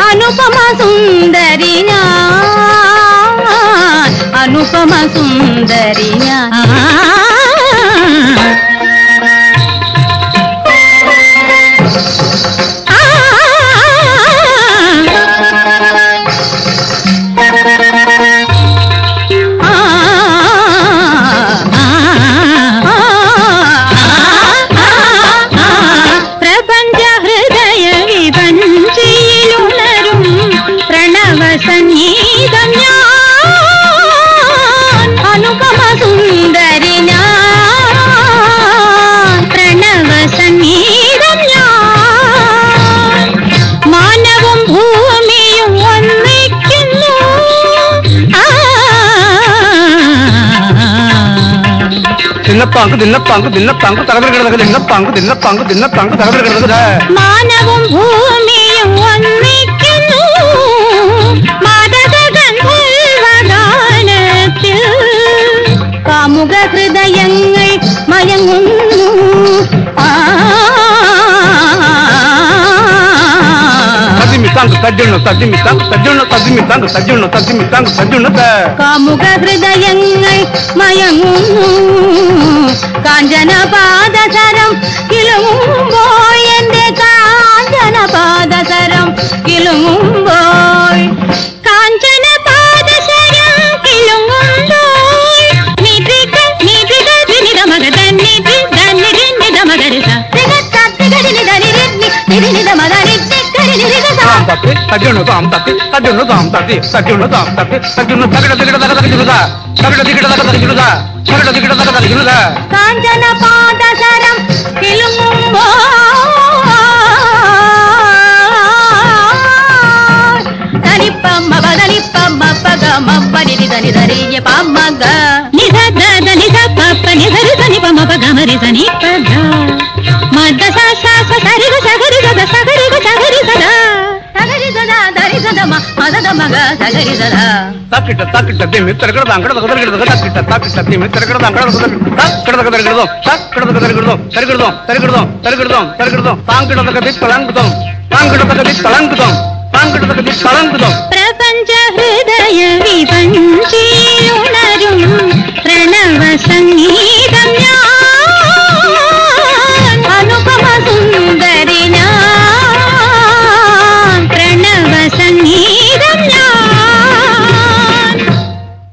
అనుపమ సుందరి అనుపమ సుందరియా தின்னப்பாங்கு தின்னப்பாங்கு தின்னப்பாங்கு தலைவர் கிடந்தது தின்னப்பாங்கு தின்னப்பாங்கு தின்னப்பாங்கு தலைவர் கிடந்தது மானவும் பூமியும் ஒன்று తంగు సజ్జును సజ్జిమిత సజ్జును సజ్జిమితంగు సజ్జును సజ్జిమితంగు సజ్జును కాముగ హృదయంగై మయమును కాంజన పాదసరం கிளம்போ తగ్గును తాం తప్పి తగ్గును తాం తప్పి తగ్గును తాం తప్పి తగ్గును తగడ దిగడ దగ దగజులుదా తగడ దిగడ దగ దగజులుదా తగడ దిగడ దగ దగజులుదా కాంచన పాదశరం తిలుముంబో దనిపమ్మ బదనిపమ్మ పగమ పనిది దని దరియ పమ్మగ నిద దద నిద పప్ప నిదరు దని పమ్మ పగమరి దని పగ మద్ద సా సా సరిగు సగరు గద సగ ಸದಮ ಮದದ ಮಗ ಸಗರಿದರ ತಕ್ಕಿಟ್ಟ ತಕ್ಕಿಟ್ಟ ತಿಮ್ಮಿ ತರಗಡದ ಅಂಗಡದ ಕದರಗಿಡದ ತಕ್ಕಿಟ್ಟ ತಕ್ಕಿಟ್ಟ ತಿಮ್ಮಿ ತರಗಡದ ಅಂಗಡದ ಕದರಗಿಡದ ಕದರಗಿಡದ ಕಡದ ಕದರಗಿಡದ ತರಗಿಡದ ತರಗಿಡದ ತರಗಿಡದ ತರಗಿಡದ ತಾಂಗಿಡದ ಕದಿ ತಳಂಕುದಂ ತಾಂಗಿಡದ ಕದಿ ತಳಂಕುದಂ ತಾಂಗಿಡದ ಕದಿ ತಳಂಕುದಂ ಪ್ರಪಂಚ ಹೃದಯ ವಿಪಂಚಿ ಉಣರು ಪ್ರಣವ ಸಂಗೀತ